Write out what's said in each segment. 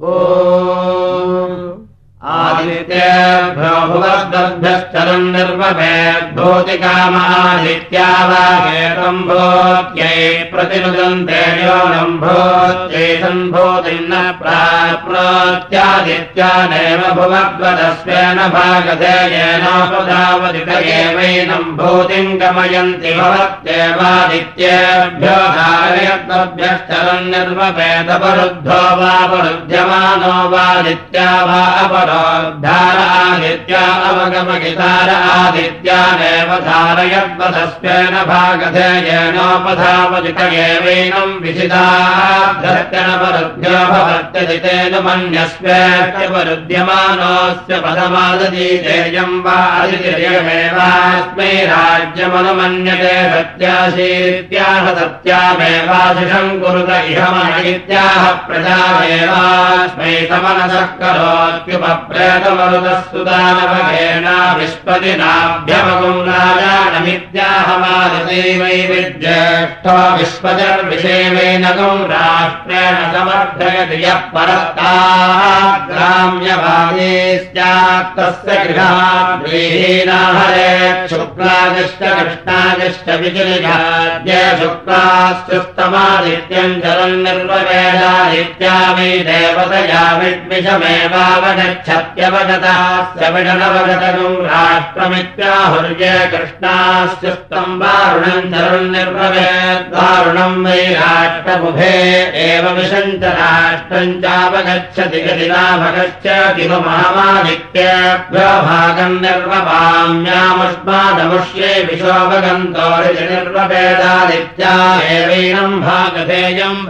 ओ आदित्येभ्यो भुवद्भ्यश्चरम् निर्वभेद्भूतिकामादित्या वा हेतम् भूत्यै प्रतिनुदन्ते योनम् भूत्यै सम्भूतिम् न प्राप्नोत्यादित्यानेव भुवद्वदस्वेन भागधेयेनोपधावदित एवैनम् भूतिम् गमयन्ति भवत्येवादित्येभ्यो धारयद्भ्यश्चरम् निर्वभेदपरुद्धो वा परुध्यमानो वादित्या वा अपर धारादित्या अवगमगितार आदित्यानेव धारयद्वदस्वेन भागधेयेनोपधावजित एवैनम् विशिदाभ्यर्त्यनपरुभ्यो भवत्यजितेन मन्यस्वेत्यपरुध्यमानोऽस्य पदमादजीतेयम् वा अदितिर्यमेवास्मै राज्यमनुमन्यते सत्याशीत्याह सत्यामेवाशिषम् कुरुत इह मन इत्याह प्रजामेवास्मै समनसः करोत्युप प्रेतमरुतस्तुदानवगेना विष्पतिनाभ्यमगुम् राजानमित्याहमादते वै विज्येष्ठो विश्वजर्विषेमेनगुम् राष्ट्रेण समर्थयति यः परस्ताः ग्राम्यवादे स्यात्तस्य गृहाहरे शुक्लादिश्च कृष्णादिश्च विजलिघाद्य शुक्लास्युस्तमादित्यम् जलम् निर्ववेदादित्या वै देवतया विद्विषमेवावगच्छत्यवगतास्य विडनवगतगुम् राष्ट्रमित्याहुर्य राष्ट्रमुभे एव विशञ्च राष्ट्रम् चावगच्छति गतिनाभगच्छति महामादित्यभागम् निर्वपाम्यामुष्मादमुष्ये विशोऽवगन्तो निर्ववेदादित्या एवैनम् भागधेयम्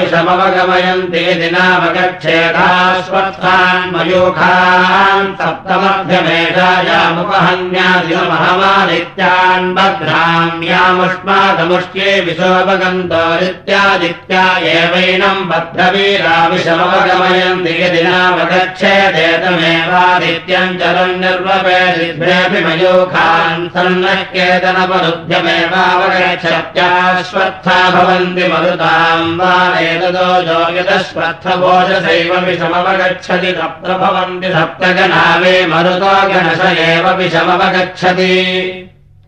विषमवगमयन्ति दिनावगच्छेदाश्वत्थान् मयूखान् सप्तमध्यमेषायामुपहन्यादिमहमादित्यान् बध्राम्यामुष्मादमुष्ये विशोऽवगन्तो नित्यादित्या एवैनम् बद्धवीरा विषमवगमयन्ति यदिनावगच्छेदेतमेवादित्यम् चलन् निर्वपेदिभ्रेऽपि मयूखान् सन्नक्येतनपरुभ्यमेवावगच्छत्याश्वत्था भवन्ति मरुताम् वा एतदो जो यदश्वत्थभोजसैव विषमवगच्छति सप्त भवन्ति सप्तगणा वे मरुतो गणश एव विषमवगच्छति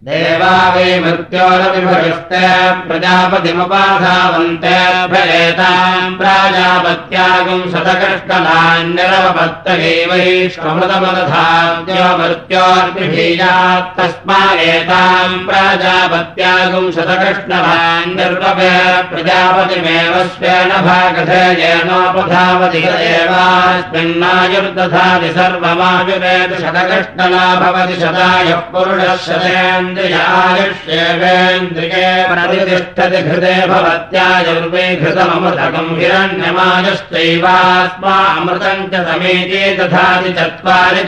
देवा वै मृत्योरविभगस्ते प्रजापतिमुपाधावन्तेभ्येताम् प्राजापत्यागुम् शतकष्टनान्यरवपत्तगैवैष्वमृतमदधाद्यो मृत्योर्पिभीयात् तस्मादेताम् प्राजापत्यागुम् शतकृष्णभान्यर्वपे प्रजापतिमेव स्वेन भागधेयेनोपधावति एवास्मिन्नायुर्दधाति सर्वमायुरेति शतकृष्णना भवति शतायः पुरुषः शतेन ेवेन्द्रिये प्रतिष्ठति घृते भवत्यायुर्वे घृतमृतकम् हिरण्यमायश्चैवास्मा अमृतम् च समेते चत्वारि चत्वारि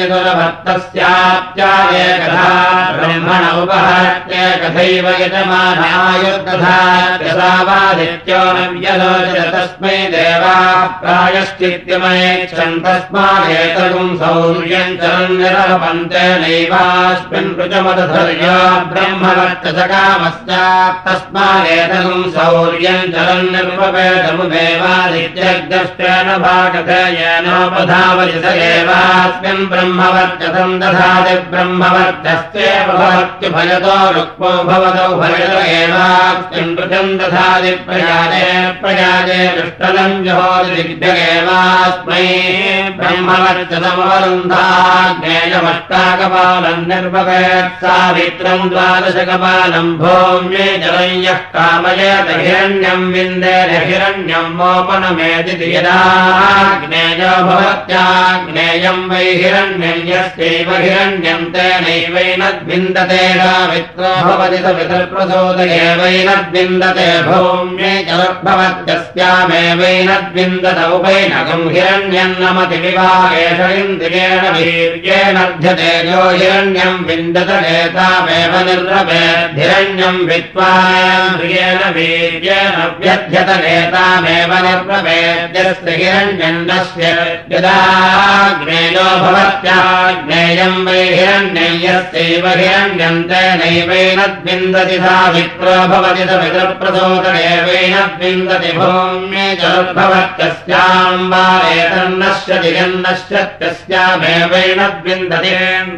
चतुरभक्तस्याप्त्यायकथा ब्रह्मण उपहत्य कथैव यजमानायुर्दधात्यसावादित्यो न व्यलोचत तस्मै देवा प्रायश्चित्यमयेक्षन् तस्मादेतगुम् सौर्यम् चरन्यरपन्ते नैवास्मिन् ऋजमदधर्या ब्रह्मवर्चसकामस्यात् तस्मादेतगुम् सौर्यम् चलन् निर्वपेदमुदेवादित्यग्रष्टेन भागधेयेनोपधावति स एवास्मिन् ब्रह्मवर्चसम् दधाति ब्रह्मवर्चस्येव भवत्युभयतो रुक्मो भवतौ भयत एवास्मिन् ऋजम् दधाति प्रयाजे प्रयाजे दुष्टलम् जहोति दिग्भ्यगेवास्मै ब्रह्मवर्चसमवरुन्धाग्नेयमष्टाकपालम् निर्भवेत् सावित्रम् द्वादशकपालम् भौम्ये जलम् यः कामयेत हिरण्यम् विन्देन हिरण्यम् मोपनमेति यदाग्नेयो भवत्याग्नेयम् वै हिरण्यम् यस्यैव हिरण्यम् तेनैवैनद्विन्दते सावित्रो भवति स पितर्प्रसोदयेवैनद्विन्दते भौम्ये जलभवत्यस्यामेवैनद्विन्दत उपैनकम् हिरण्यम् नमति विवाहेष इन्द्रियेण यो हिरण्यम् विन्दत नेतामेव निर्भवेद्धिरण्यम् वित्त्वायेन वीर्येण व्यध्यत नेतामेव निर्भवेद्यस्य हिरण्यन्नस्य यदाग्नेयो भवत्याग्नेयम् वै हिरण्ययस्यैव हिरण्यम् तेनैवैनद्विन्दति सा विप्रो भवति स द्विन्दति भूम्ये जलद्भवत्यस्याम् वा एतन्नश्यति यन्नश्यत्यस्यामेवैन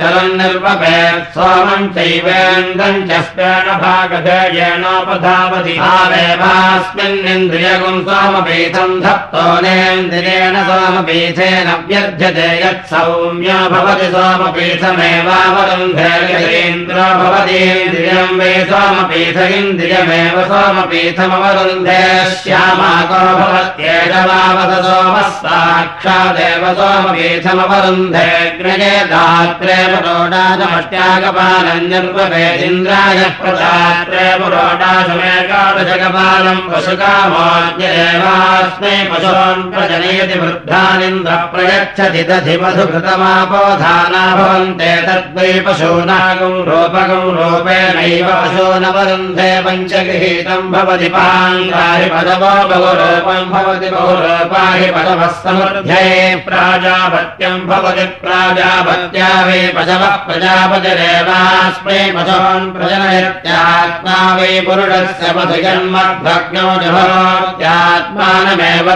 चरन्निर्वपेत् सोमम् चैवेन्द्रम् च स्पेण भागधेयेनोपधावति भावेवास्मिन्निन्द्रियगुम् सोमपीठम् धप्तोनेन्द्रियेण सोमपीठेन व्यर्थ्यते यत् सौम्यो भवति सोमपीठमेवावरुन्धेन्द्रो भवतीन्द्रियम् वै सोमपीठ इन्द्रियमेव सोमपीठमवरुन्धे श्यामाको भवत्येषवावत सोमः साक्षादेव पुरोडाचमष्ट्यागपालन्यर्वेदिन्द्राय प्रदात्रे पुरोडाशमेकादशकपालम् पशुकामोद्येवास्मै पशून् प्रजनयति वृद्धानिन्द्र प्रयच्छति दधि मधुकृतमापोधाना भवन्ते तद्वै पशूनागम् रूपकम् रूपेणैव पशूनवरुन्धे पञ्चगृहीतम् भवति पाङ्गाहि पदवो बहुरूपम् भवति बहुरूपाहि पदवः समृध्ये प्राजापत्यम् भवति प्राजापत्या वै पशवः प्रजापतिरेवास्मै पशून् प्रजनयत्यात्मा वै पुरुषस्य मधुजन्मभग्नौ जहोत्यात्मानमेव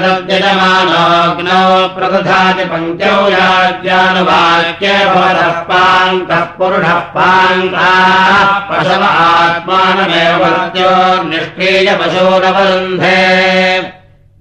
तद्यजमानोऽग्नौ प्रदधाति पङ्क्त्यौ याज्ञानुवाक्ये भवतः पाङ्कः पुरुषः पाङ्काः पशव आत्मानमेव पशूरवरुन्धे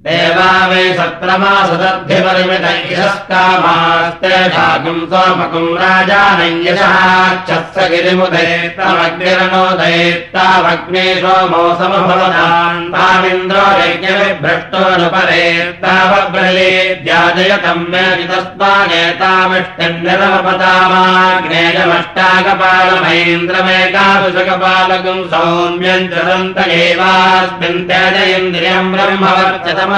देवा वै सत्रमासदद्धिपरिमितैषस्कामास्तेषाकम् सोमकुम् राजानञ्यशश्च गिरिमुदैत्तमग्निरनोदैत्तावग्ने सोमो समभवतान् तामिन्द्रो यज्ञविभ्रष्टोऽनुपरेत्तावब्रलेद्याजयतम् मे चितस्मानेतामिष्टन्निरमपतामाग्नेयमष्टाकपालमैन्द्रमेकादशकपालकम् सौम्यम् चरन्त एवास्मिन् त्यजयेन्द्रियम् ब्रह्मवर्चतमधत्ताञ्जो यज्ञविभ्रष्टस्यात्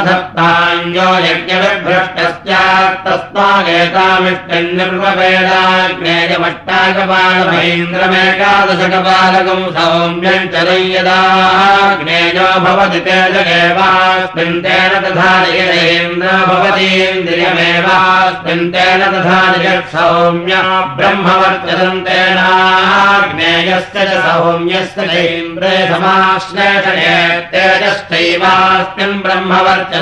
तस्मागेतामिष्टम् निर्ववेदाग्नेयमष्टाकपालमैन्द्रमेकादशकपालकम् सौम्यम् चरम् यदाग्नेयो भवति तेजगेवास्मिन् तेन तथा नियतेन्द्र भवतीन्द्रियमेवास्मिन् तेन तथा नियत् सौम्य ब्रह्मवर्चतम् तेनाग्नेयस्य च सौम्यस्य चैन्द्रे समाश्लेषणे तेजश्चैवास्मिन् ब्रह्मवर्चतम् च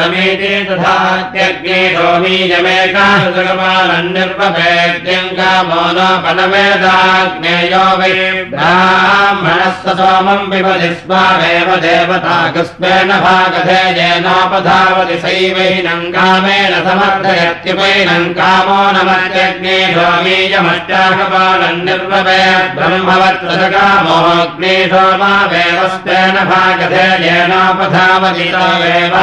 समेते तथा त्यग्ने सोमीयमेकादशकपालन्निर्वभेद्यम् कामो नोपनवेदाग्नेयो वै ब्राह्मणः स सोमम् पिबति स्मावेव देवताकस्मेन भागधेयेनोपधावति सैवैनम् कामेन समर्थयत्युपैनम् कामो नमत्यग्ने सोमीयमष्टाकपालम् निर्ववेत् ब्रह्मवत्रसकामोऽग्ने सोमावेवस्तेन भागधेयेनोपधावति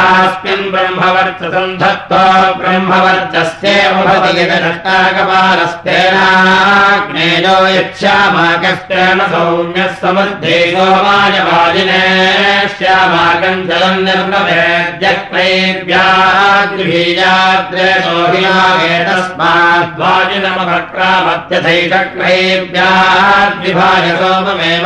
तवेवास्मिन् ब्रह्मवर्चसम् धत्तो ब्रह्मवर्चस्येव भवति यदष्टाकपालस्तेनाग्नेयो यच्छामाकस्तेन सौम्यः समृद्धे सोमायवाजिने श्यामाकम् जलम् निर्ववेद्यक्लैव्याद्विभीजाद्रे सोहियागे तस्माद्वाजिनमभक्रामत्यथैषक्लैव्याद्विभाय सोममेव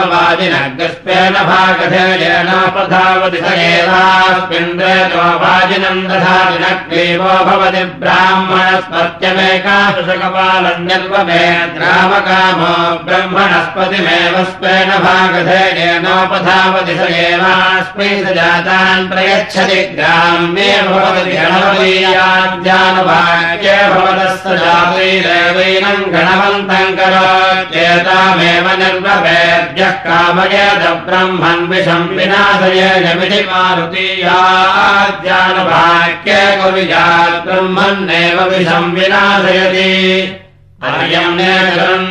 स एवास्मिन्द्रे वाजिनम् दधाति न क्लीवो भवति ब्राह्मणस्पत्यमेकादशकपालन्यल्पमेद्रामकामो ब्रह्मणस्पतिमेव स्वेन भागधेयेनोपधावति स एवा तस्मै स जातान् प्रयच्छति ग्राम्ये भवति गणपतीयाज्ञानवाक्ये भवतस्य जातैरेवैनम् गणवन्तम् करोत्येतामेव निर्ववेद्यः कामयेद ब्रह्मन् विषम् विनाशयेनमिति ब्रह्मन्नेव विषम् विनाशयति अर्यम्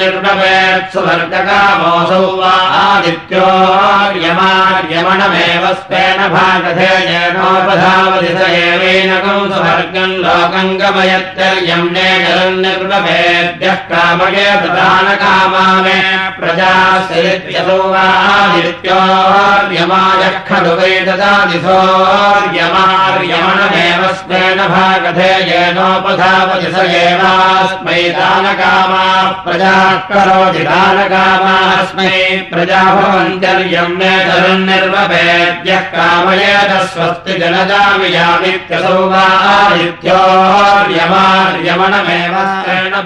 निर्णवेत्सुवर्गकामोऽसौ वा आदित्योर्यमार्यमणमेव स्वेन भागधेयेनोपधावति स एवैनकम् सुवर्गम् लोकम् गमयत्यर्यम् निर्णवेद्यः कामये प्रधानकामामे प्रजास्यसौ वा आदित्योर्यमायः खलु वै ददादिसोर्यमार्यमणमेव स्वेन भागधेयेनोपधावति स एवास्मै दानक कामा प्रजाः करोति दानकामास्मै प्रजा भवन्त्यर्यम् मे धनुर्निर्ववेद्यः कामयेत स्वस्ति जनजामियामित्यसौ वा आदित्योर्यमार्यमणमेव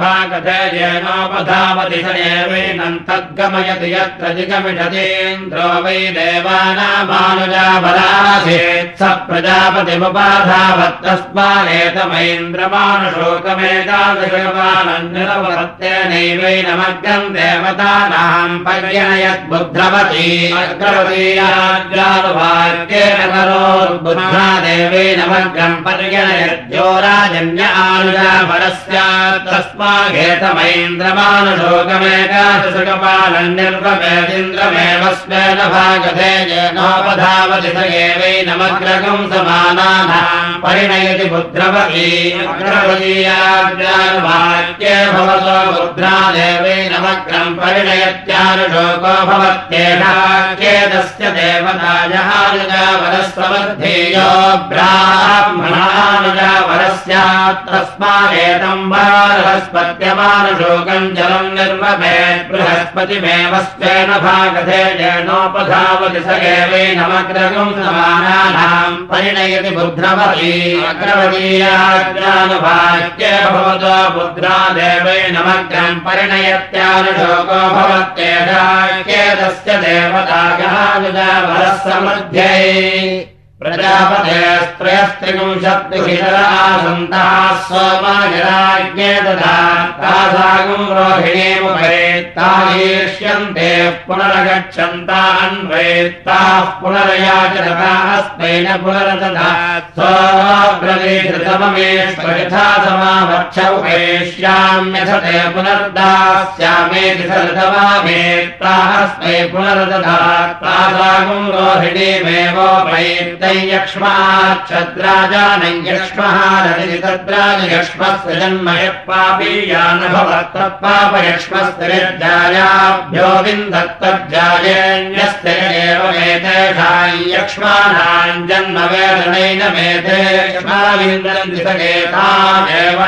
भागधेयेनोपधावति स एवैनम् तद्गमयति यत्र जिगमिषतीन्द्रो वै देवानामानुजाबलासेत् स प्रजापतिमुपाधावत्तस्मानेतमैन्द्रमानुशोकमेतादृशमानन्यरव तेनैवैनमग्रम् देवतानाम् पर्यणयत् बुद्ध्रवती अग्रवतीयाज्ञानुभाग्येन करोद्बुद्ध्रा देवैनमग्रम् पर्यणयद्यो राजन्य आनुजापरस्यात् तस्माघेतमैन्द्रमानुशोकमेकादशकपालन्यर्ववेदिन्द्रमेव स्वेन भागधे येनोपधावति स एवैनमग्रगम् समानानाम् परिणयति बुद्ध्रवती अग्रवतीयाज्ञानुभाग्ये बुद्ध्रा देवैनमग्रम् परिणयत्यानुशोको भवत्येषाख्येदस्य देवतायानुजावरस्वमध्येयो ब्राह्मणानुजावरस्यात् तस्मादेतम् बृहस्पत्यमानुशोकम् जलम् निर्वभेत् बृहस्पतिमेव स एवैनमग्रगम् समानानाम् परिणयति बुद्ध्रवती अग्रवतीयाज्ञानुभाग्ये भवतो बुद्ध्रा देवैनमग्रम् परिणयत्यानुशोको भवत्येषाख्येदस्य देवतायानुजावरः समृद्ध्यै प्रजापतेस्त्रयस्त्रिंशत्पिहितर आसन्तः सोमायराज्ञे दधा तासागम् रोहिणीमुपरेत्ताहीष्यन्ते पुनरगच्छन्तान्वयेत्ताः पुनरयाचरतास्तेन पुनरदधा स्वयथा समावक्ष उपवेश्याम्यथते पुनर्दास्यामेति सरतमामेत्तास्मै पुनरदधा तासागम् रोहिणीमेवोपयेत् यक्ष्माच्छद्राजानयक्ष्मः रजति तद्राजयक्ष्मस्य जन्म यः पापीयान भवत्तत्पापयक्ष्मस्तिर्जायाभ्यो विन्दत्तज्जायेण्यस्य एवमेतेषाम् यक्ष्माणाम् जन्म वेदनैन मेते यक्ष्माविन्दन्ति सकेतामेव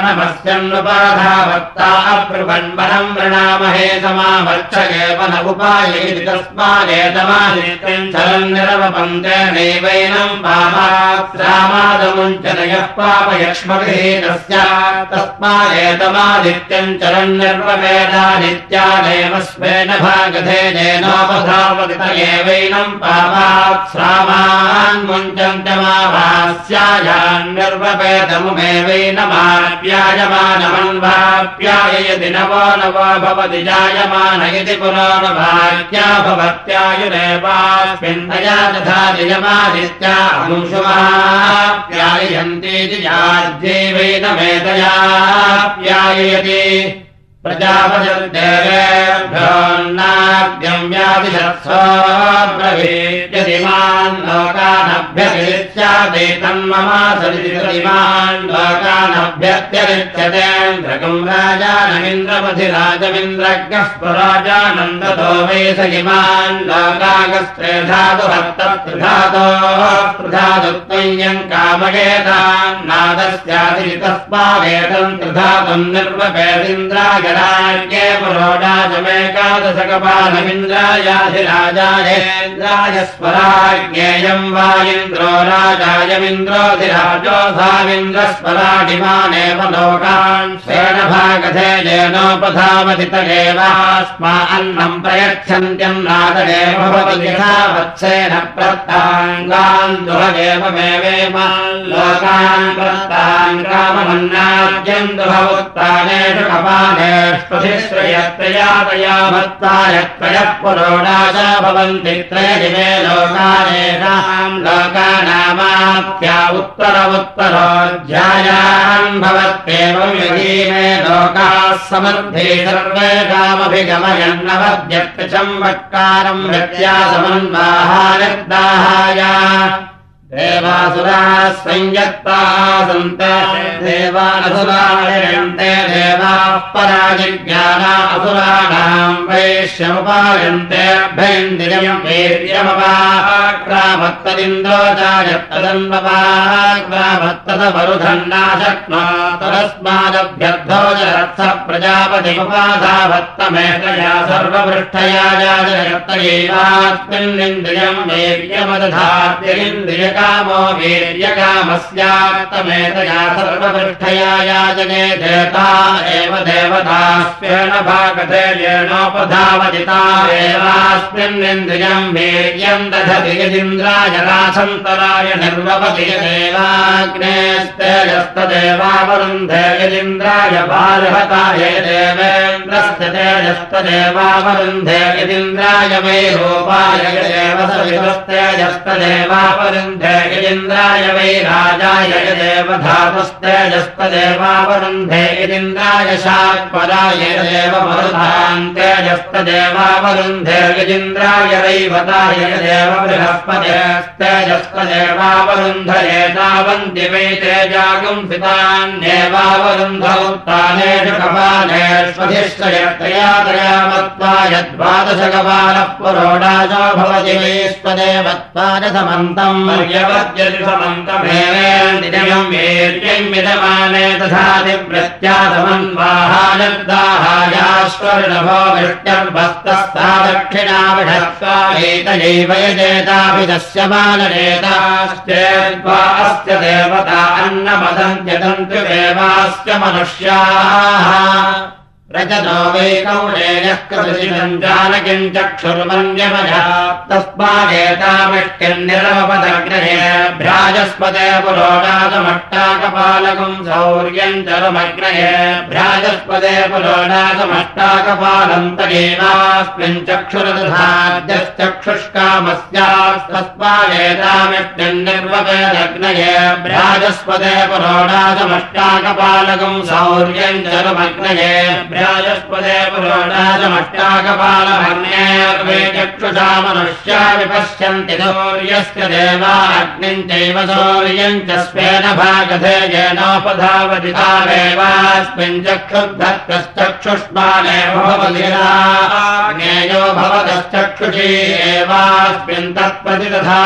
नमस्यन्नुपाधावत्ता अब्रुवन्वनम् वृणामहे समावर्षगेव न उपायैति तस्मादेतमादित्यम् चलन् निरवपन्ते नैवैनम् पामात्रामादमुञ्चनयः पापयक्ष्मगृहीतस्य तस्मादेतमादित्यम् चरन्निर्ववेदादित्यादेव स्वेन भागधेनेनोपधावति त एवैनम् जायमानमन्वाप्याययति नवो नवो भवति जायमान इति पुराणभाग्या भवत्यायुरेवास्मिन्दया तथा जयमादित्या अनुषुमाप्यायन्तीति याद्यैवेन वेदयाप्याययति प्रजापतिर्देवेभ्योन्नाद्यम्यादिशत्सोऽब्रवीत्यदिमान् लोकानभ्यभिरित्यादेतन्ममा सरितिमान् लोका राजानमिन्द्रपथिराजमिन्द्रज्ञः स्वराजानन्दतो वै स इमान् लोकागस्त्रेधातुभक्तत्रिधातोः त्रिधातुत्वय्यम् कामयेताम् नादस्यादिति तस्मादेतम् त्रिधातुम् निर्वपेदिन्द्राय राज्ञे पुरोडाजमेकादशकपालमिन्द्रायाधिराजायेन्द्राय स्वराज्ञ ज्ञेयम् वा इन्द्रो राजायमिन्द्रोऽधिराजोधाविन्द्रस्वराडिमानेव लोकान् स्वेन भागधे येनोपधावति तदेवास्मा अन्नम् प्रयच्छन्त्यन्नादरेव भवति यथा वत्सेन प्रत्ताङ्गान् दुहदेवमेवेम लोकान् प्रत्तान् काममन्नाद्यम् दुहवुत्तानेषु कपालेष्वधिश्रयत्रयातया भत्तायत्रयः पुरोणाजा भवन्ति त्रयदिवे लोकानेषाम् लोकानामाप्या उत्तर भवत्येवम् यदीमे लोकाः समर्थे सर्वेषामभिगमयन्नवद्यक्तचम्बक्कारम् व्यत्यासमन्वाहायर्दाहाय देवासुराः संयत्ताः सन्त। देवासुरायन्ते देवाः पराजिज्ञाना असुराणाम् वैश्यमुपायन्तेऽभ्यन्दिरम् वीर्यमपाक्रामत्तदिन्द्रो जायत्तदन्वपाक्रामत्तदवरुधन्ना शक्नोत् तस्मादभ्यर्थो जरत्थ प्रजापतिमुपाधावत्तमेतया सर्वपृष्ठया जाजयत्तयैवास्मिन्निन्द्रियम् वीर्यमदधात्यलिन्द्रियका कामो वीर्यकामस्यात्तमेतया सर्वपृष्ठया याजने देवता एव देवतास्वेन भागते येनोपधावजिता एवास्मिन्निन्द्रियम् वीर्यम् दधति यदिन्द्राय रासन्तराय निर्वपति यदेवाग्नेस्तेजस्तदेवावरुन्धे यदिन्द्राय बार्हताय देवेन्द्रस्य तेजस्तदेवावरुन्धे यदिन्द्राय वै रूपाय यदेव सवितस्तेजस्तदेवावरुन्धे यदिन्द्राय वै राजाय धातुस्तेजस्तदेवावरुन्धे यदिन्द्राय शाक्पराय यदेव मरुधान्तेजस्तदेवावरुन्धे यदिन्द्राय रैवताय यदेव बृहस्पतिस्तेजस्तदेवावरुन्धये तावन्ति वै तेजागुंसितान्येवावरुन्धौत्तानेषु कपालेष्वधिश्चयत्रया त्रयामत्वा यद्वादशकपालः पुरोडाजो भवति वैस्पदेवत्वादसमन्तम् तथादिप्रत्यासमन्वाहायद्दाहायाश्वर्णभो वृष्ट्यर्भस्तस्ता दक्षिणाविषत्वा एतयैव यजेताभिदस्य बालनेताश्चेद्वा अस्य देवता अन्नमदन्त्यदन्तु देवास्य मनुष्याः रजतो वैकौणेयः कृतिम् जानकिम् चक्षुर्मन्यमया तस्मादेतामिष्टिम् निरमपदग्रहे भ्राजस्पदे पुरोडातमट्टाकपालकम् शौर्यम् चरमग्रहे भ्राजस्पदे पुरोडातमट्टाकपालम् तदेवास्मिन् चक्षुरदधाद्यश्चक्षुष्कामस्यास्तस्मादेतामिष्टिम् निर्वपेदग्नये भ्राजस्पदे पुरोडातमट्टाकपालकम् शौर्यम् चरमग्नये चक्षुषा मनुष्या विपश्यन्ति सौर्यस्य देवाग्निम् चैव सौर्यम् च स्वेन भागधे येनोपधावति तावेवास्मिन् चक्षुर्धत्तश्चक्षुष्मानेव भवतिज्ञेयो भवतश्चक्षुषी एवास्मिन् तत्प्रति तथा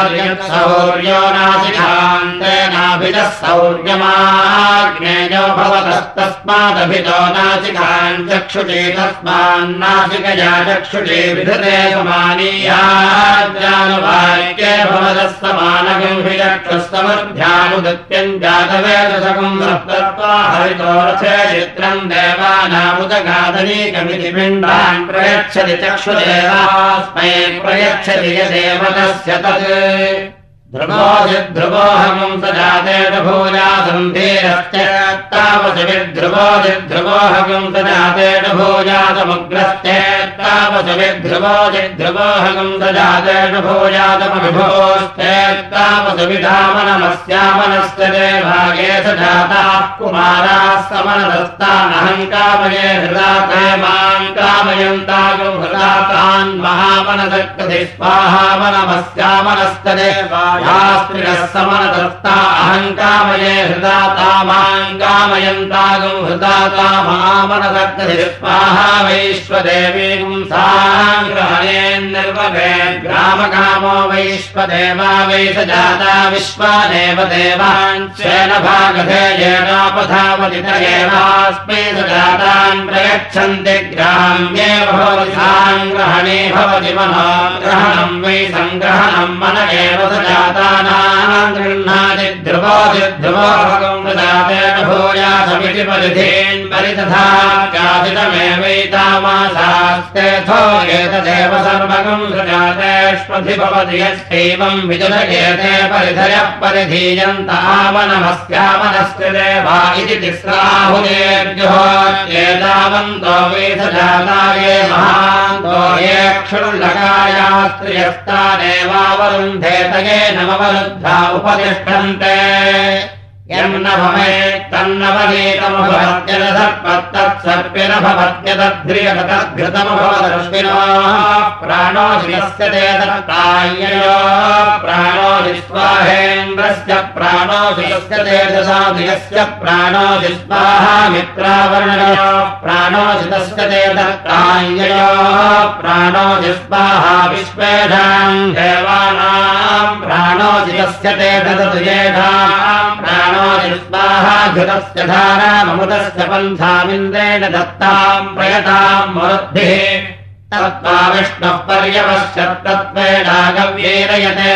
सौर्यो नासिकान्तेनाभितः सौर्यमाज्ञेयो भवतस्तस्मादभितो नासिकान् चक्षुषे तस्मान्नासिकया चक्षुषे विधते समानीयाज्ञानवाक्ये भवतः समानगम्भिचक्षुस्तमध्यानुदत्यम् जातवेदशकम् सप्तत्वा हरितो रथे चित्रम् देवानामुदगाधनीकमिति पिण्डान् प्रयच्छति चक्षुदेवास्मै प्रयच्छति यदेव तस्य तत् ध्रुवोऽधिध्रुवोऽहमम् स जातेन भूयासन्धेरश्चेत्तावसविध्रुवोऽधिध्रुवोऽहगम् स जातेन भूयासमुग्रश्चेत्तावसविध्रुवोऽधिध्रुवोऽहगम् स जातेन भूयासमविभोश्चेत्तावसविधामनमस्यामनस्य देभागे स जाताः कुमाराः समनदस्तानहम् कामये हृदाते माम् कामयन्तागम् समनदस्ता अहङ्कामये हृदाता माम् कामयन्तागम् हृदाता महामनदग्निः स्वाहा वैश्वदेवीम् ग्रामकामो वैश्वदेवा वै स जाता विश्वादेव स जातान् प्रयच्छन्ति ग्राम्येव भवति साङ्ग्रहणे भवति मनोग्रहणम् वै सङ्ग्रहणम् मन एव स जातानाम् गृह्णाति। ध्रुवोति ध्रुवोभगम् जातेन भूयासमिति परिधीन् परितथा। चादितमेवैतामासास्तेथो एतदेव सर्वगम् सजातेष्वधि भवति। यस्यैवम् विजलयेते परिधयः परिधीयन्त आवनमस्यावनस्य देवा इति तिस्राहुदेभ्यो एतावन्तो वेधजाता ये महान्तो ये क्षुल्लकायास्त्रियस्तानेवावरुन्धेत ये नमवरुद्धा उपतिष्ठन्ते यम् न भवेत्तन्नवनीतमभवत्यदसर्पत्तत्सर्पिन भवत्यदध्रियगतद्घृतमभवदर्शिनो प्राणोऽस्य ते दत्ताय्ययो प्राणोऽधिस्वाहेन्द्रस्य प्राणोऽधियस्य ते दशाधियस्य प्राणोऽधिस्वाहा मित्रावर्णयो प्राणोऽधितस्य ते दत्ताय्ययो प्राणोऽधिस्वाहा विश्वेषाम् देवानाम् प्राणोऽधितस्य ते ददतु येषाम् प्राणो स्वाहा घृतस्य धाराममुदस्य पन्थामिन्द्रेण दत्ताम् प्रयताम् वृद्धिः तत्त्वा विष्णुः पर्यवश्यत्तत्त्वेनागव्येरयते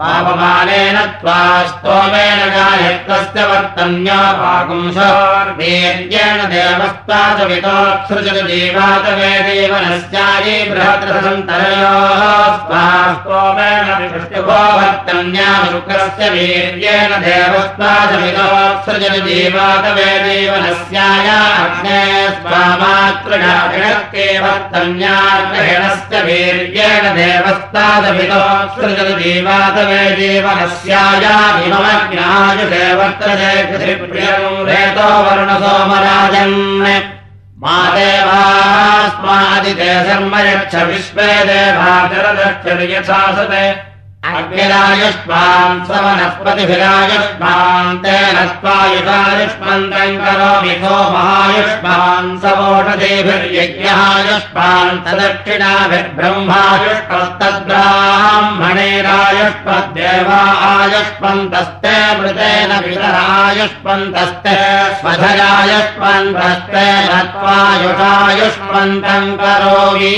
पापमानेन त्वा स्तोमेन गायत्वस्य वर्तन्योपाकुंशोर्वीर्येण देवस्तादवितोत्सृजति जीवातवे देवनस्यायै बृहद्रसन्तरयोः स्वा स्तोमेन विष्णुभो वर्तन्या शुक्रस्य वीर्येण देवस्तादवितोत्सृजति जीवातवे देवनस्याया अग्ने स्वामातृगाभिणक्के वर्तन्याग्रहेणस्य वीर्येण देवस्तादवितोत्सृजति जीवातवे देवनस्यायाभिममज्ञायुषे वर्तते कृतिप्रियम् रेतो वर्णसोमराजन्। मा देवास्मादिते शर्म यच्छ विश्वे देवाचरदक्षरि यथा सते अग्निरायुष्मान् स वनस्पतिभिरायुष्मान् तेन स्वायुषायुष्मन्तम् करोमि सो महायुष्मान् वोषदेभिर्यज्ञायुष्मान् स आयुष्पन्तस्ते मृतेन पितरायुष्पन्तस्ते स्वधरायुष्पन्तस्ते नत्वायुषायुष्मन्तम् करोमि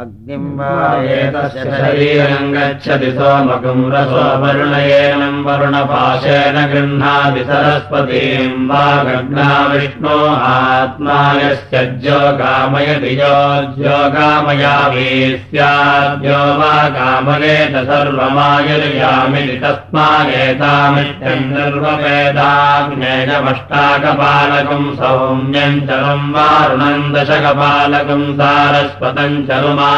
अग्निम् वा एतस्य शरीरम् गच्छति सोमकम् रसो वरुणयेनम् वरुणपाशेन गृह्णाति सरस्वतीम् वा गग्ना विष्णो आत्मा यस्य ज्यो कामयति यो ज्यो कामयामि स्याद्यो वा कामयेत सर्वमायुर्यामिति तस्मादेतामित्यम् निर्वपेदाग्नेयमष्टाकपालकम् सौम्यम् चलम् वारुणम् दशकपालकम् सारस्वतम् चरुमा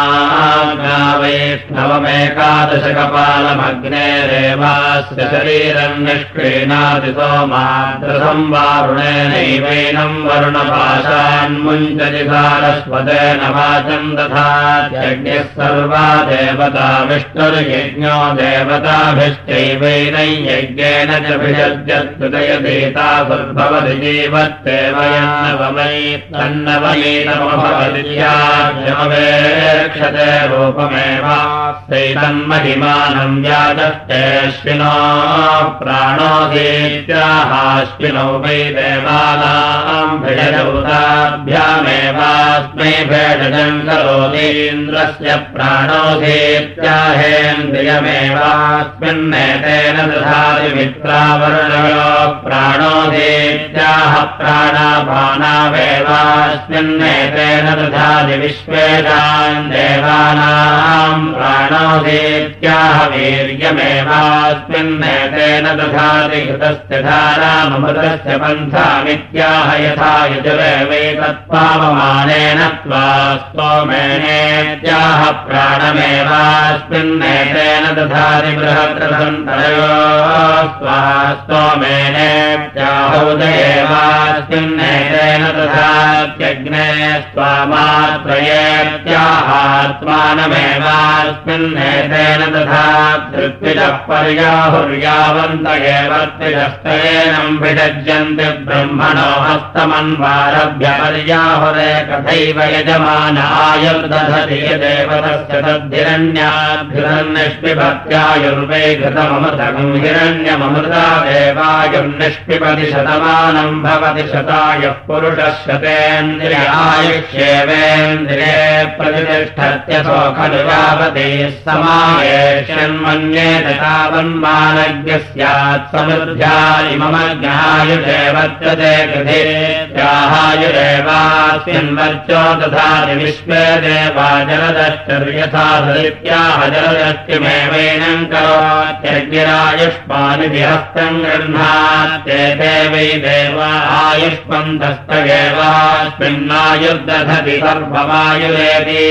वैष्णवमेकादशकपालमग्नेरेवास्य शरीरम् निष्क्रीणाति सोमाद्रसम् वारुणेनैवैनम् वरुणपाशान्मुञ्चति सारस्वतेन वाचम् तथा यज्ञः सर्वा देवता विष्णुर्यज्ञो देवताभिश्चैवैनै यज्ञेन च भिषद्यत्कृतयदेता सुर्भवति जीवत्येव यन्नवमै तन्नवयेनमभवति क्षते रूपमेवास्तैतन्महिमानम् व्याजस्तेऽश्विनो प्राणोदीत्याहाश्विनौ वै देवानाम् भिषजभूताभ्यामेवास्मै भेषजम् करोतीन्द्रस्य प्राणोदीत्याहेन्द्रियमेवास्मिन्नेतेन दधाति मित्रावर्णयो प्राणोदीत्याह प्राणापानावेवास्मिन्नेतेन दधाति विश्वेदान् देवानाम् प्राणोदेत्याह वीर्यमेवास्मिन्नेतेन दधाति घृतस्य धाराममृतस्य पन्थामित्याह यथा यजुरेवैतत्पावमानेन त्वा स्तोमेनेत्याह प्राणमेवास्मिन्नेतेन दधाति बृहद्रसन्तरयो स्वा स्तोमेनेत्याहौदयेवास्मिन्नेतेन दधात्यग्ने स्वामात्रयेत्याह आत्मानमेवास्मिन्नेतेन तथा धृत्विजः पर्याहुर्यावन्त एव त्रिजस्तयेनम् विषज्यन्ति ब्रह्मणो हस्तमन्वारभ्य पर्याहुरे कथैव यजमान आयुर्दधति यदेव तस्य तद्धिरण्याभिरन्निष्पिभत्यायुर्वे घृतममृतम् हिरण्यममृतादेवायुर्निष्पिपति शतमानम् भवति शतायुः पुरुषः शतेन्द्रियायुष्येवेन्द्रिये प्रतिष्ठत्यसो खलु यावते समायेष्यन्मन्येत तावन्मानज्ञ स्यात् समृद्ध्या मम त्याहायुरेवास्मिन्वर्चो तथा विश्वे देवा जलदश्चर्यथा धरित्याह जलदश्चिमेवैनम् करोत्यग्निरायुष्मानि विहस्तम् गृह्णात्येते वै देवा आयुष्मन्तस्त एवास्मिन्नायुर्दधति सर्वमायुरेति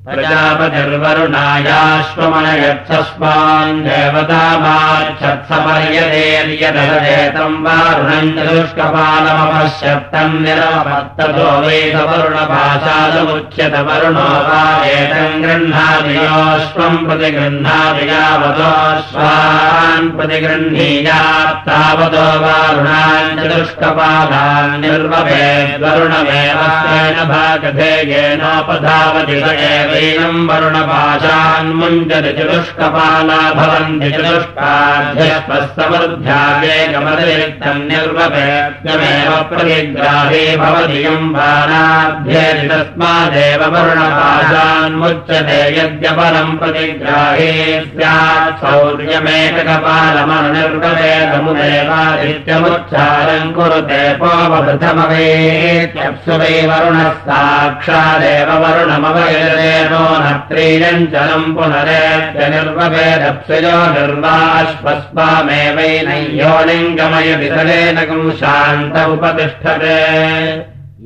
देवतामाच्छत्सपर्यदेर्यदहदेतम् वारुणम् चतुष्कपालमपश्यत्तम् निरमपत्ततो वेदवरुणभाषादमुच्यत वरुणो वा एतम् गृह्णादियोऽश्वम् प्रतिगृह्णादि तावतो वारुणान् चतुष्कपालान् निर्वभेद्वरुणमेव भागधेयेनोपधावति एवैनम् वरुणपाशान्मुञ्चति चतुष्कपाला भवन्ति चतुष्काध्यः समृद्ध्यावेगमतिरिक्तम् निर्वपेत्यमेव प्रतिग्राहे भवति तस्मादेव वरुणपाशान्मुच्यते यद्यपरम् प्रतिग्राहे स्यात् शौर्यमेककपालमनुनिर्वपेदमुदेवादित्यमुच्चारम् कुरुते पोपप्रथमवेत्यप्सु वै वरुणः साक्षादेव वरुणमवयदेवो न पुनरेत्य निर्वभेदप्सयो निर्वाश्वस्वामेवैनयो लिङ्गमयति तलेन शान्त उपतिष्ठते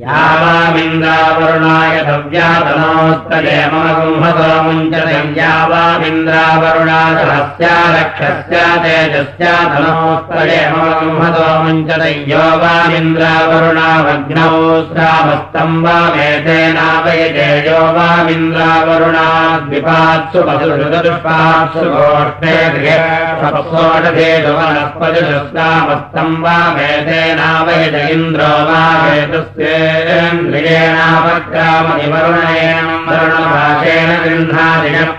यावामिन्द्रावरुणाय धव्यातनोस्तये मम गुंहसोमुञ्चतम् यावामिन्द्रावरुणादहस्या रक्षस्या तेजस्यातनोस्तये मम गुंहसोमुञ्चतम् यो वामिन्द्रावरुणावग्नौ श्रामस्तम् वामेतेनावयते यो वामिन्द्रावरुणाद्विपात्सु वसुषुदुष्पात्सु गोष्ठे गृहेषोषधेषु वनस्पतिषु श्रामस्तम् वामेतेनावयत इन्द्रो वामेतस्य േന്ദ്രിയേണാപക്രാമതി വരുണേണം വരുണം.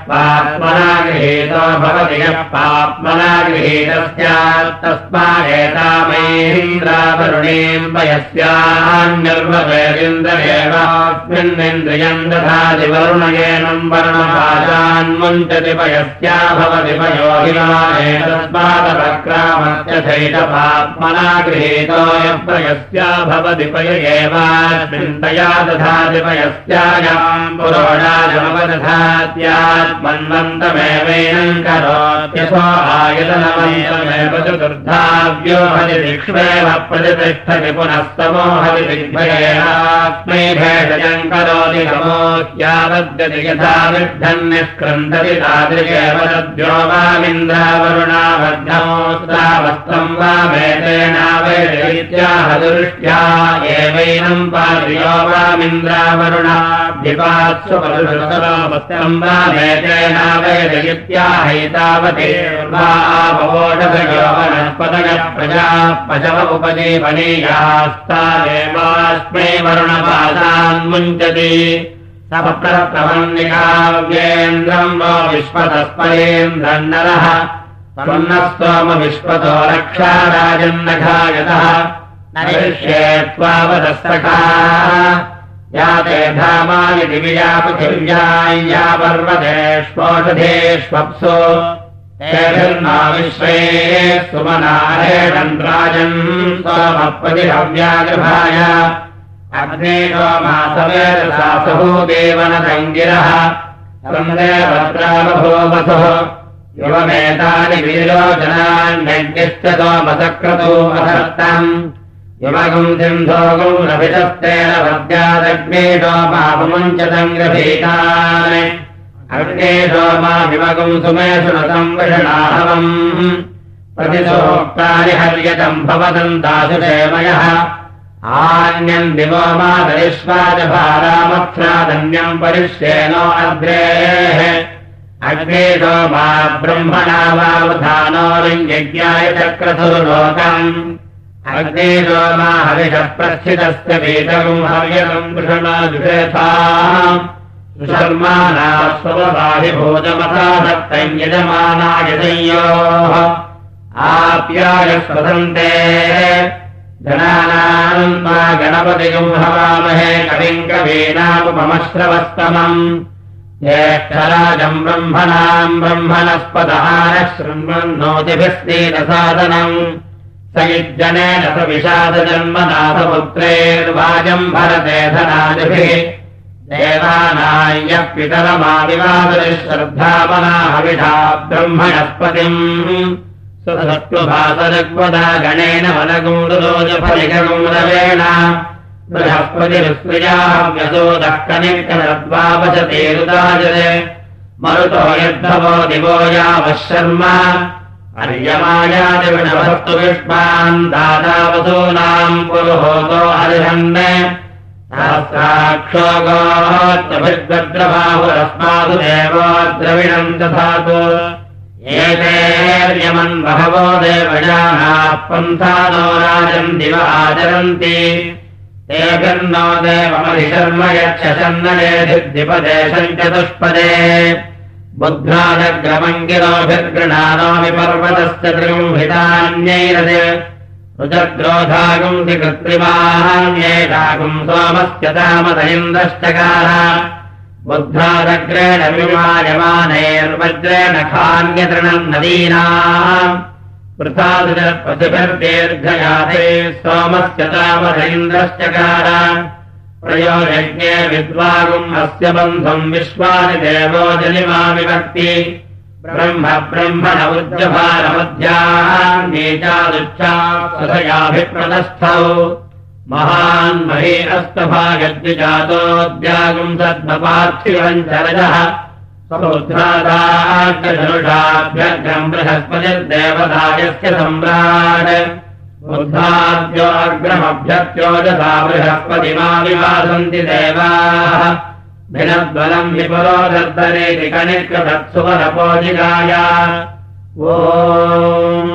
पाप्मना गृहीतो भवति यः पाप्मना गृहीतस्यात् तस्मादेतामैन्द्रावरुणीम् पयस्यान्निर्वपेरिन्द्रयेवास्मिन्निन्द्रियम् दधाति वरुणयेनम् वरुणभाषान्मुञ्चति पयस्या भवति पयो हिमाने तस्मादपक्रामस्य चैतपाप्मना गृहीतो यः पयस्या भवति पय एवास्मिन्तया दधातिपयस्यायाम् पुरोणाजमवदधात्यात्मन्वन्तमेवैनम् करोत्यसो आयतनमन्तमेव चतुर्धाव्यो हरि दिक्ष्वेव प्रतिष्ठति पुनः समो हरि दिग्भयेनात्मै भेषजम् करोति नमोह्यावद्यति यथा विद्धन् निष्क्रन्दति तादृशेव तद्यो वामिन्द्रावरुणावद्धमोस्तावस्त्रम् वा दृष्ट्या एवैनम् पार्यो वामिन्द्रावरुणाभिपात्सु परुषस्तम् वा वेदेनावैदयित्याहैतावते वा आपवोषधयो वनस्पतयः प्रजा पशव उपदीपनीयास्तादेवास्मै वरुणपादान्मुञ्चति सपत्रवन्निकाव्येन्द्रम् वो विश्वतस्परेन्द्रम् नरः पन्नस्तोम विश्वतो रक्षा राजन्नघायतः नरिष्ये त्वावदस्तका या दिव्या पृथिव्याया पर्वतेष्वोषधेष्वप्सु तेभिर्मा विश्वे सुमनारेणम् राजन् सोमप्रतिहव्यागृभाय अग्नेशो मासवेदसासुः देवनदङ्गिरः सन्देवत्रामभूवसुः युवमेतानि विलोचनान्यज्ञश्च सोमसक्रतो अधत्तम् युवगुम् सिन्धोगुम् रभितस्तेन भद्यादग्नेशो मापमुञ्चतम् गृभीतान् अग्नेशो माभिमगुम् सुमेषु न संवषणाहवम्। प्रतिसोक्तानि हर्यतम् भवतम् दासुषेमयः आन्यम् दिवो मादविश्वाजभारामत्रादन्यम् परिश्येनो अग्रेः अग्नेशो मा ब्रह्मणा वावधानो लिङ्गज्ञाय चक्रसुलोकम् मा हव्यकम् वृषणाजुषेथा सुशर्माणा स्वबाहिभूतमथा दत्तम् यजमानाय आप्याय स्वसन्ते जनानाम् वा गणपतिगम् हवामहे कविम् कवीनामुपमश्रवस्तमम्। ज्येष्ठराजम् ब्रह्मणाम् ब्रह्मणस्पदहारः शृण्वन्नोतिभिस्तीतसादनम् स युज्जनेन स विषादजन्मनाथपुत्रेर्वाजम् भरते धनादिभिः। देवानायः श्रद्धामनाहविधा ब्रह्मणस्पतिम्। स्वसत्त्वभासरग्वदा गणेन वनगुण्डलोजफलिकगुण्डवेण बृहस्पतिरुस्त्रियाः व्यसोदः कनिर्कनद्वावशतेरुदाजरे मरुतो दिवो यावः शर्म दादावसूनाम् पुरुहोतो अर्हन् सहस्राक्षो गोत्रभिद्वद्रबाहुरस्मासु देवो द्रविणम् दधातु। एतेर्यमन् बहवो देवजानाः पन्थानो राजम् दिव आचरन्ति। तेभिर्नो देवमधिशर्म यच्छन्नयेधिद्विपदेशम् चतुष्पदे बुद्ध्रादग्रमङ्गिरोभिर्गृणानोमि पर्वतस्य त्रिगुम्भितान्यैरज रुजग्रोधागुंसि कृत्रिमान्येषागुम् सोमस्य तामद इन्द्रश्चकार बुद्धादग्रेण विमायमानैर्वज्रेण खान्यतृणम् नदीनाम् वृथादिपथिभिर्दीर्घयाते सोमस्य तामद इन्द्रश्चकार प्रयोजज्ञे विद्वागुम् अस्य बन्धुम् विश्वानि देवो जनिमा विभक्ति ब्रह्म ब्रह्मण उज्जभारमध्यान्येचादुच्छासयाभिप्रदस्थौ महान् महे अस्तभागद्विजातोऽद्यागुम् सद्मपार्थिवम् चरजः बृहस्पतिर्देवदायस्य सम्राट् बुद्धाद्यो अग्रमभ्यत्योजसा बृहस्पतिमा विवासन्ति देवाः। भिनद्वलम् विपुरो दर्दरेति कनिकृतत्सुवरपोजिकाय ॐ